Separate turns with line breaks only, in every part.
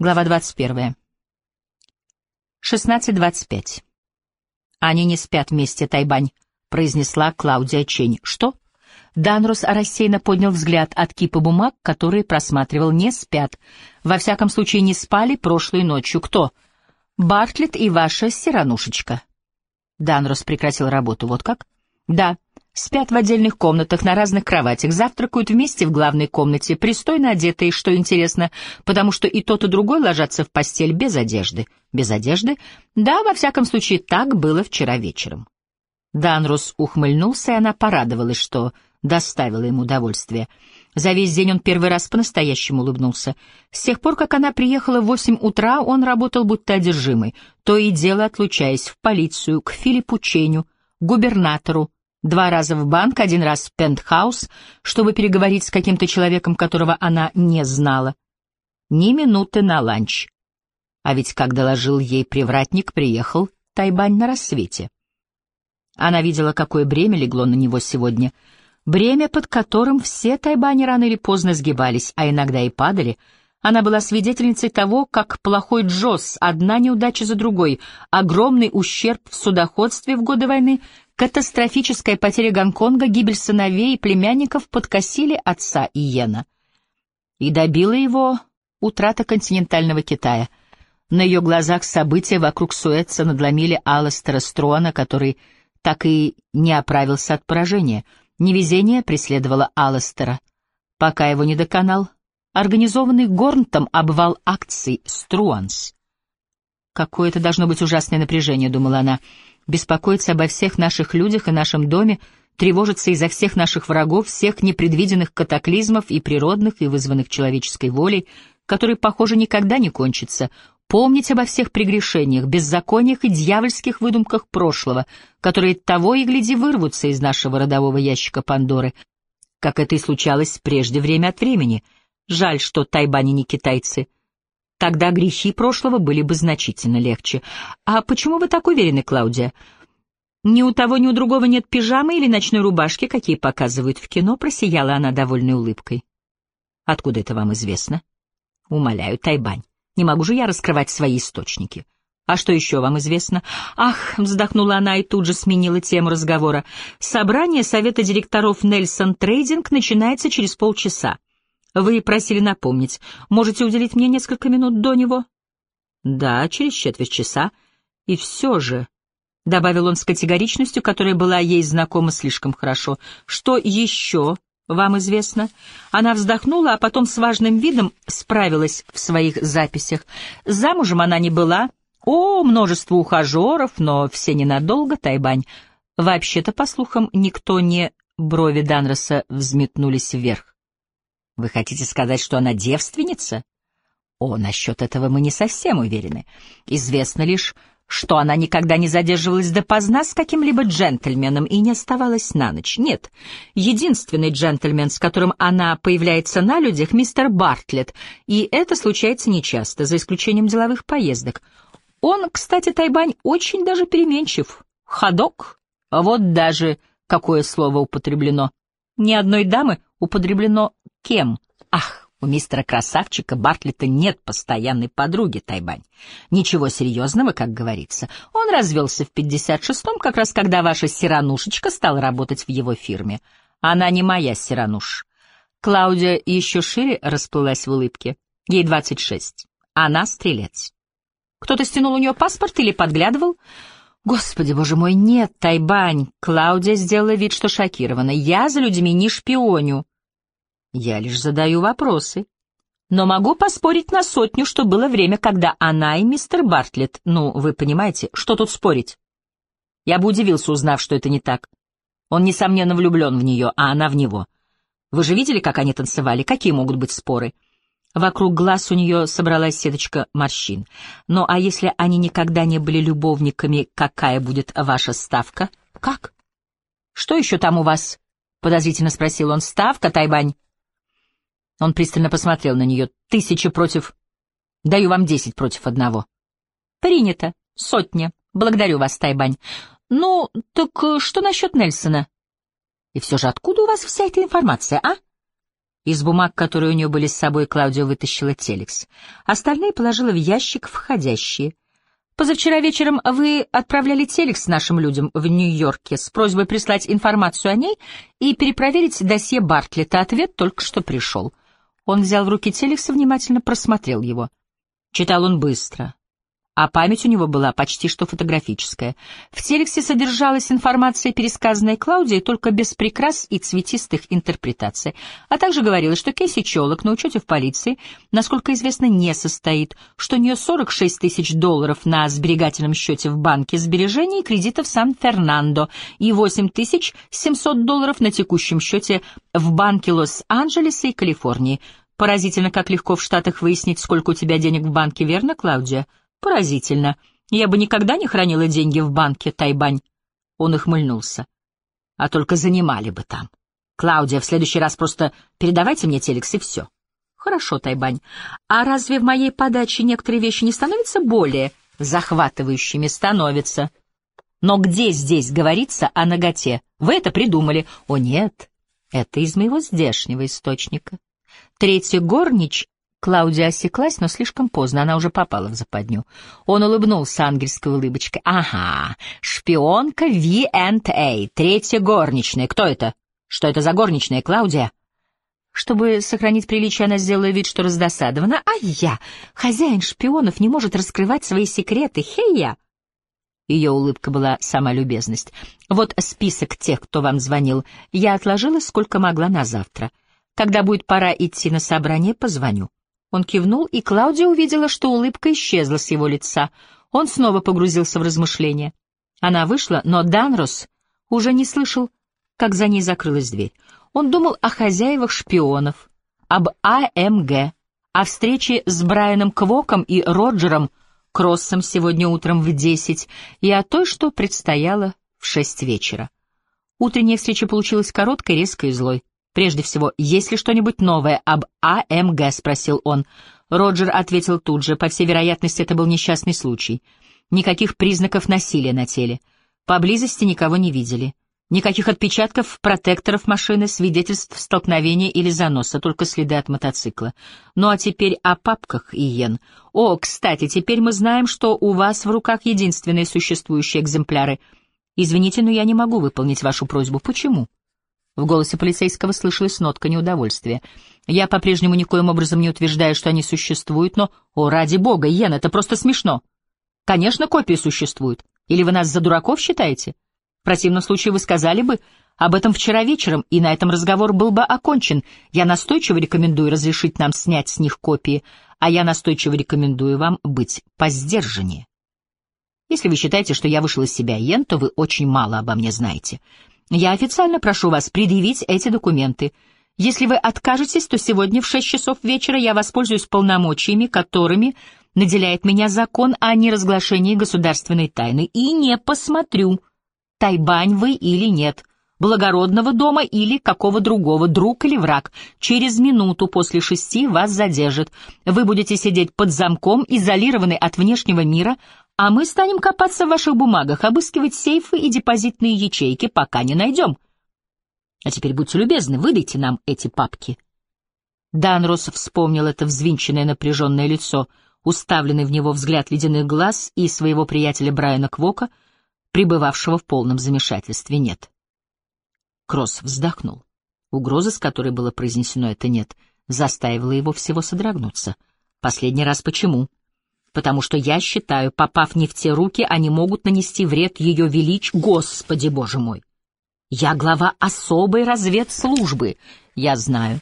Глава 21. 16.25. «Они не спят вместе, Тайбань», — произнесла Клаудия Чень. «Что?» Данрус рассеянно поднял взгляд от кипа бумаг, которые просматривал. «Не спят. Во всяком случае, не спали прошлой ночью. Кто?» «Бартлетт и ваша сиранушечка». Данрус прекратил работу. «Вот как?» «Да. Спят в отдельных комнатах, на разных кроватях, завтракают вместе в главной комнате, пристойно одетые, что интересно, потому что и тот, и другой ложатся в постель без одежды. Без одежды? Да, во всяком случае, так было вчера вечером. Данрус ухмыльнулся, и она порадовалась, что доставила ему удовольствие. За весь день он первый раз по-настоящему улыбнулся. С тех пор, как она приехала в восемь утра, он работал будто одержимый, то и дело отлучаясь в полицию, к Филиппу Ченю, губернатору, Два раза в банк, один раз в пентхаус, чтобы переговорить с каким-то человеком, которого она не знала. Ни минуты на ланч. А ведь, как доложил ей привратник, приехал Тайбань на рассвете. Она видела, какое бремя легло на него сегодня. Бремя, под которым все Тайбани рано или поздно сгибались, а иногда и падали. Она была свидетельницей того, как плохой Джосс, одна неудача за другой, огромный ущерб в судоходстве в годы войны, Катастрофическая потеря Гонконга, гибель сыновей и племянников подкосили отца Иена. И добила его утрата континентального Китая. На ее глазах события вокруг Суэца надломили Алластера Струана, который так и не оправился от поражения. Невезение преследовало Алластера, пока его не доконал организованный Горнтом обвал акций Струанс. Какое-то должно быть ужасное напряжение, думала она, — беспокоиться обо всех наших людях и нашем доме, тревожиться из-за всех наших врагов, всех непредвиденных катаклизмов и природных, и вызванных человеческой волей, которые, похоже, никогда не кончатся, помнить обо всех прегрешениях, беззакониях и дьявольских выдумках прошлого, которые того и гляди вырвутся из нашего родового ящика Пандоры, как это и случалось прежде время от времени. Жаль, что тайбани не китайцы — Тогда грехи прошлого были бы значительно легче. А почему вы так уверены, Клаудия? Ни у того, ни у другого нет пижамы или ночной рубашки, какие показывают в кино, просияла она довольной улыбкой. Откуда это вам известно? Умоляю, Тайбань. Не могу же я раскрывать свои источники. А что еще вам известно? Ах, вздохнула она и тут же сменила тему разговора. Собрание совета директоров Нельсон Трейдинг начинается через полчаса. Вы просили напомнить. Можете уделить мне несколько минут до него? Да, через четверть часа. И все же, — добавил он с категоричностью, которая была ей знакома слишком хорошо, — что еще вам известно? Она вздохнула, а потом с важным видом справилась в своих записях. Замужем она не была. О, множество ухажеров, но все ненадолго, Тайбань. Вообще-то, по слухам, никто не... Брови Данроса взметнулись вверх. Вы хотите сказать, что она девственница? О, насчет этого мы не совсем уверены. Известно лишь, что она никогда не задерживалась допоздна с каким-либо джентльменом и не оставалась на ночь. Нет, единственный джентльмен, с которым она появляется на людях, мистер Бартлетт, и это случается нечасто, за исключением деловых поездок. Он, кстати, Тайбань, очень даже переменчив. Ходок? Вот даже какое слово употреблено. Ни одной дамы употреблено кем? Ах, у мистера Красавчика Бартлета нет постоянной подруги, Тайбань. Ничего серьезного, как говорится. Он развелся в 56-м, как раз когда ваша сиранушечка стала работать в его фирме. Она не моя сирануш. Клаудия еще шире расплылась в улыбке. Ей 26. Она стрелец. Кто-то стянул у нее паспорт или подглядывал? Господи, боже мой, нет, Тайбань. Клаудия сделала вид, что шокирована. Я за людьми не шпионю. Я лишь задаю вопросы. Но могу поспорить на сотню, что было время, когда она и мистер Бартлетт... Ну, вы понимаете, что тут спорить? Я бы удивился, узнав, что это не так. Он, несомненно, влюблен в нее, а она в него. Вы же видели, как они танцевали? Какие могут быть споры? Вокруг глаз у нее собралась сеточка морщин. Ну, а если они никогда не были любовниками, какая будет ваша ставка? Как? Что еще там у вас? Подозрительно спросил он. Ставка, Тайбань? Он пристально посмотрел на нее. «Тысяча против... Даю вам десять против одного». «Принято. Сотня. Благодарю вас, Тайбань. Ну, так э, что насчет Нельсона?» «И все же откуда у вас вся эта информация, а?» Из бумаг, которые у нее были с собой, Клаудио вытащила телекс. Остальные положила в ящик входящие. Позавчера вечером вы отправляли телекс нашим людям в Нью-Йорке с просьбой прислать информацию о ней и перепроверить досье Бартлета. Ответ только что пришел. Он взял в руки телекс и внимательно просмотрел его. Читал он быстро, а память у него была почти что фотографическая. В телексе содержалась информация, пересказанная Клаудией, только без прикрас и цветистых интерпретаций, а также говорилось, что Кейси Челок на учете в полиции, насколько известно, не состоит, что у нее 46 тысяч долларов на сберегательном счете в банке сбережений и кредитов Сан-Фернандо и 8 тысяч 700 долларов на текущем счете в банке Лос-Анджелеса и Калифорнии. Поразительно, как легко в Штатах выяснить, сколько у тебя денег в банке, верно, Клаудия? Поразительно. Я бы никогда не хранила деньги в банке, Тайбань. Он ухмыльнулся. А только занимали бы там. Клаудия, в следующий раз просто передавайте мне телекс и все. Хорошо, Тайбань. А разве в моей подаче некоторые вещи не становятся более захватывающими? Становятся. Но где здесь говорится о ноготе? Вы это придумали. О, нет, это из моего здешнего источника. Третий горнич Клаудия осеклась, но слишком поздно, она уже попала в западню. Он улыбнулся ангельской улыбочкой. «Ага, шпионка V&A, третья горничная. Кто это? Что это за горничная, Клаудия?» Чтобы сохранить приличие, она сделала вид, что раздосадована. «А я, хозяин шпионов, не может раскрывать свои секреты. Хей-я!» Ее улыбка была сама любезность. «Вот список тех, кто вам звонил. Я отложила, сколько могла на завтра. Когда будет пора идти на собрание, позвоню». Он кивнул, и Клаудия увидела, что улыбка исчезла с его лица. Он снова погрузился в размышления. Она вышла, но Данрос уже не слышал, как за ней закрылась дверь. Он думал о хозяевах шпионов, об АМГ, о встрече с Брайаном Квоком и Роджером Кроссом сегодня утром в десять и о той, что предстояло в шесть вечера. Утренняя встреча получилась короткой, резкой и злой. «Прежде всего, есть ли что-нибудь новое об АМГ?» — спросил он. Роджер ответил тут же. По всей вероятности, это был несчастный случай. Никаких признаков насилия на теле. Поблизости никого не видели. Никаких отпечатков протекторов машины, свидетельств столкновения или заноса, только следы от мотоцикла. Ну а теперь о папках, Иен. О, кстати, теперь мы знаем, что у вас в руках единственные существующие экземпляры. Извините, но я не могу выполнить вашу просьбу. Почему? В голосе полицейского слышалась нотка неудовольствия. «Я по-прежнему никоим образом не утверждаю, что они существуют, но... О, ради бога, Йен, это просто смешно. Конечно, копии существуют. Или вы нас за дураков считаете? В противном случае вы сказали бы об этом вчера вечером, и на этом разговор был бы окончен. Я настойчиво рекомендую разрешить нам снять с них копии, а я настойчиво рекомендую вам быть поздержаннее. Если вы считаете, что я вышел из себя, Йен, то вы очень мало обо мне знаете. Я официально прошу вас предъявить эти документы. Если вы откажетесь, то сегодня в шесть часов вечера я воспользуюсь полномочиями, которыми наделяет меня закон о неразглашении государственной тайны, и не посмотрю, тайбань вы или нет, благородного дома или какого другого, друг или враг. Через минуту после шести вас задержат. Вы будете сидеть под замком, изолированный от внешнего мира, а мы станем копаться в ваших бумагах, обыскивать сейфы и депозитные ячейки, пока не найдем. А теперь будьте любезны, выдайте нам эти папки. Данрос вспомнил это взвинченное напряженное лицо, уставленный в него взгляд ледяных глаз и своего приятеля Брайана Квока, пребывавшего в полном замешательстве «нет». Кросс вздохнул. Угроза, с которой было произнесено это «нет», заставила его всего содрогнуться. Последний раз почему? потому что я считаю, попав не в те руки, они могут нанести вред ее велич, Господи Боже мой. Я глава особой разведслужбы, я знаю.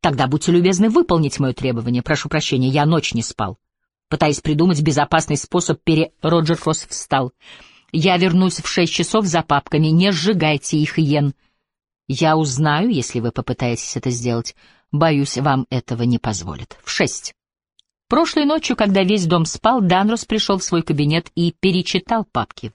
Тогда будьте любезны выполнить мое требование, прошу прощения, я ночь не спал. Пытаясь придумать безопасный способ, пере... Роджер Кросс встал. Я вернусь в шесть часов за папками, не сжигайте их, Йен. Я узнаю, если вы попытаетесь это сделать. Боюсь, вам этого не позволят. В шесть. Прошлой ночью, когда весь дом спал, Данрос пришел в свой кабинет и перечитал папки.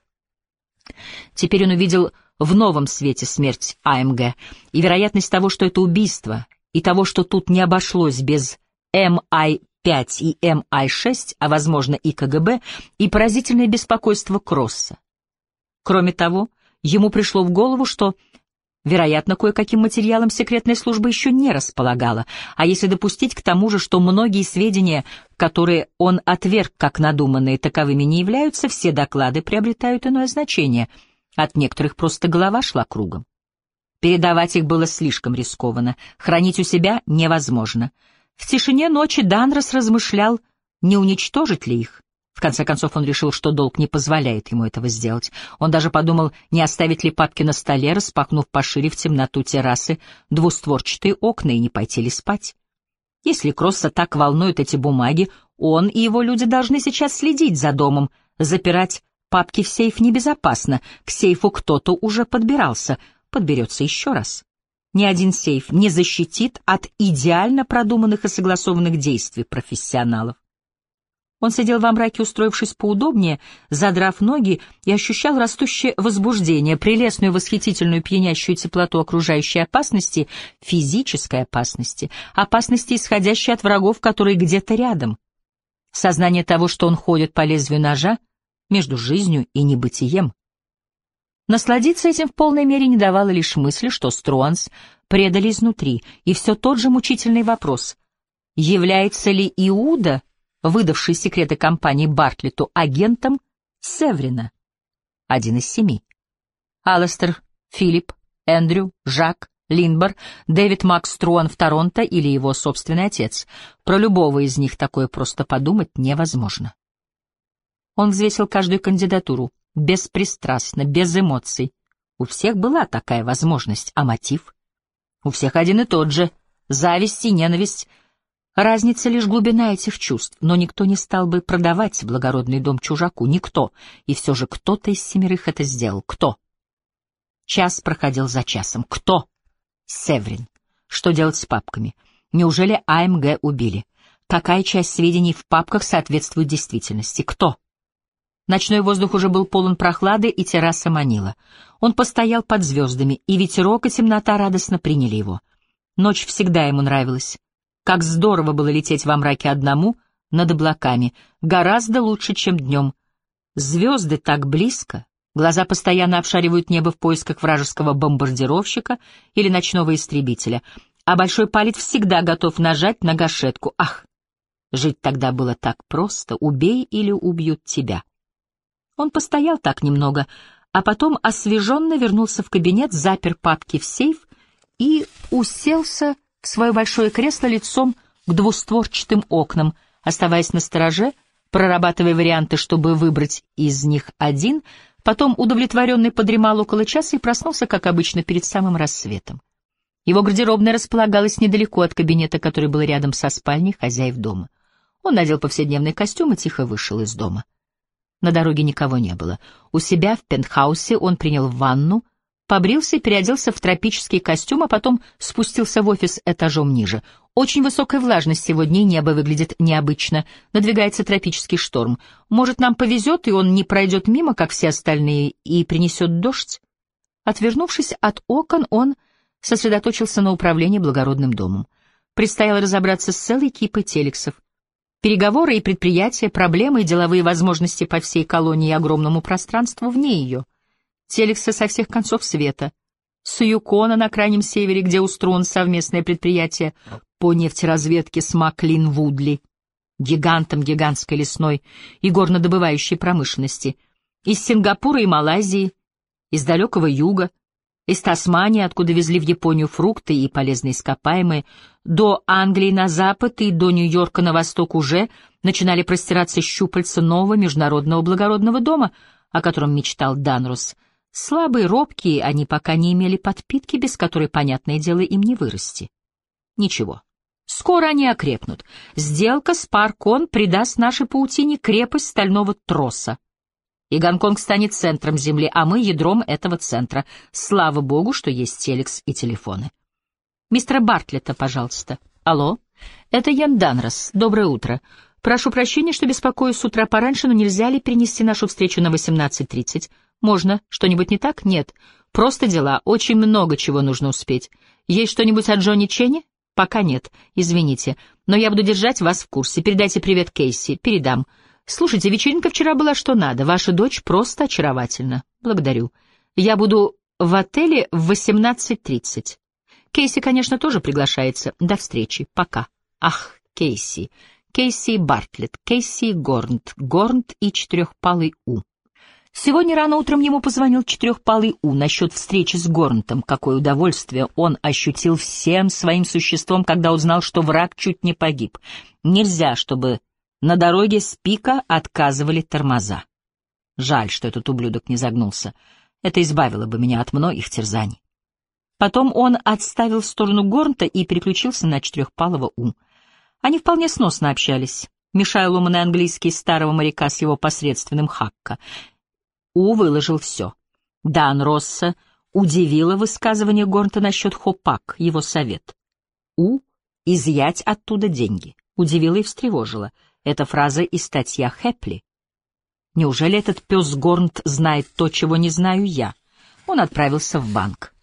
Теперь он увидел в новом свете смерть АМГ и вероятность того, что это убийство, и того, что тут не обошлось без МИ-5 и МИ-6, а, возможно, и КГБ, и поразительное беспокойство Кросса. Кроме того, ему пришло в голову, что Вероятно, кое-каким материалом секретная служба еще не располагала, а если допустить к тому же, что многие сведения, которые он отверг как надуманные, таковыми не являются, все доклады приобретают иное значение. От некоторых просто голова шла кругом. Передавать их было слишком рискованно, хранить у себя невозможно. В тишине ночи Данрос размышлял, не уничтожить ли их. В конце концов он решил, что долг не позволяет ему этого сделать. Он даже подумал, не оставить ли папки на столе, распахнув пошире в темноту террасы двустворчатые окна и не пойти ли спать. Если Кросса так волнуют эти бумаги, он и его люди должны сейчас следить за домом. Запирать папки в сейф небезопасно, к сейфу кто-то уже подбирался, подберется еще раз. Ни один сейф не защитит от идеально продуманных и согласованных действий профессионалов. Он сидел во мраке, устроившись поудобнее, задрав ноги, и ощущал растущее возбуждение, прелестную, восхитительную, пьянящую теплоту окружающей опасности, физической опасности, опасности, исходящей от врагов, которые где-то рядом. Сознание того, что он ходит по лезвию ножа между жизнью и небытием. Насладиться этим в полной мере не давало лишь мысли, что Струанс предали изнутри, и все тот же мучительный вопрос — является ли Иуда выдавший секреты компании Бартлету агентом Севрина, один из семи. Алластер, Филипп, Эндрю, Жак, Линбор, Дэвид Макс Струан в Торонто или его собственный отец. Про любого из них такое просто подумать невозможно. Он взвесил каждую кандидатуру, беспристрастно, без эмоций. У всех была такая возможность, а мотив? У всех один и тот же — зависть и ненависть — Разница лишь глубина этих чувств, но никто не стал бы продавать благородный дом чужаку, никто, и все же кто-то из семерых это сделал. Кто? Час проходил за часом. Кто? Севрин. Что делать с папками? Неужели АМГ убили? Какая часть сведений в папках соответствует действительности? Кто? Ночной воздух уже был полон прохлады, и терраса манила. Он постоял под звездами, и ветерок и темнота радостно приняли его. Ночь всегда ему нравилась. Как здорово было лететь во мраке одному, над облаками, гораздо лучше, чем днем. Звезды так близко, глаза постоянно обшаривают небо в поисках вражеского бомбардировщика или ночного истребителя, а большой палец всегда готов нажать на гашетку. Ах, жить тогда было так просто, убей или убьют тебя. Он постоял так немного, а потом освеженно вернулся в кабинет, запер папки в сейф и уселся в свое большое кресло лицом к двустворчатым окнам, оставаясь на стороже, прорабатывая варианты, чтобы выбрать из них один, потом удовлетворенный подремал около часа и проснулся, как обычно, перед самым рассветом. Его гардеробная располагалась недалеко от кабинета, который был рядом со спальней хозяев дома. Он надел повседневный костюм и тихо вышел из дома. На дороге никого не было. У себя в пентхаусе он принял ванну — побрился переоделся в тропический костюм, а потом спустился в офис этажом ниже. Очень высокая влажность сегодня, и небо выглядит необычно. Надвигается тропический шторм. Может, нам повезет, и он не пройдет мимо, как все остальные, и принесет дождь? Отвернувшись от окон, он сосредоточился на управлении благородным домом. Предстояло разобраться с целой кипой телексов. Переговоры и предприятия, проблемы и деловые возможности по всей колонии и огромному пространству вне ее — Телекса со всех концов света, с Юкона на крайнем севере, где устроен совместное предприятие. По нефтеразведке с Маклин Вудли, гигантом гигантской лесной и горнодобывающей промышленности, из Сингапура и Малайзии, из далекого юга, из Тасмании, откуда везли в Японию фрукты и полезные ископаемые, до Англии на запад и до Нью-Йорка на восток уже начинали простираться щупальца нового международного благородного дома, о котором мечтал Данрус — Слабые, робкие, они пока не имели подпитки, без которой, понятное дело, им не вырасти. Ничего. Скоро они окрепнут. Сделка с Паркон придаст нашей паутине крепость стального троса. И Гонконг станет центром Земли, а мы — ядром этого центра. Слава богу, что есть телекс и телефоны. Мистера Бартлета, пожалуйста. Алло? Это Ян Данрос. Доброе утро. Прошу прощения, что беспокою с утра пораньше, но нельзя ли перенести нашу встречу на 18.30? Можно. Что-нибудь не так? Нет. Просто дела. Очень много чего нужно успеть. Есть что-нибудь от Джонни Ченни? Пока нет. Извините. Но я буду держать вас в курсе. Передайте привет Кейси. Передам. Слушайте, вечеринка вчера была что надо. Ваша дочь просто очаровательна. Благодарю. Я буду в отеле в 18.30. Кейси, конечно, тоже приглашается. До встречи. Пока. Ах, Кейси. Кейси Бартлетт. Кейси Горнт. Горнт и четырехпалый У. Сегодня рано утром ему позвонил четырехпалый У насчет встречи с Горнтом. Какое удовольствие он ощутил всем своим существом, когда узнал, что враг чуть не погиб. Нельзя, чтобы на дороге с пика отказывали тормоза. Жаль, что этот ублюдок не загнулся. Это избавило бы меня от многих терзаний. Потом он отставил в сторону Горнта и переключился на четырехпалого У. Они вполне сносно общались, мешая ломаный английский старого моряка с его посредственным хакка. У выложил все. Дан Росса удивило высказывание Горнта насчет Хопак, его совет. У — изъять оттуда деньги. Удивило и встревожило. Эта фраза из статья Хепли. Неужели этот пес Горнт знает то, чего не знаю я? Он отправился в банк.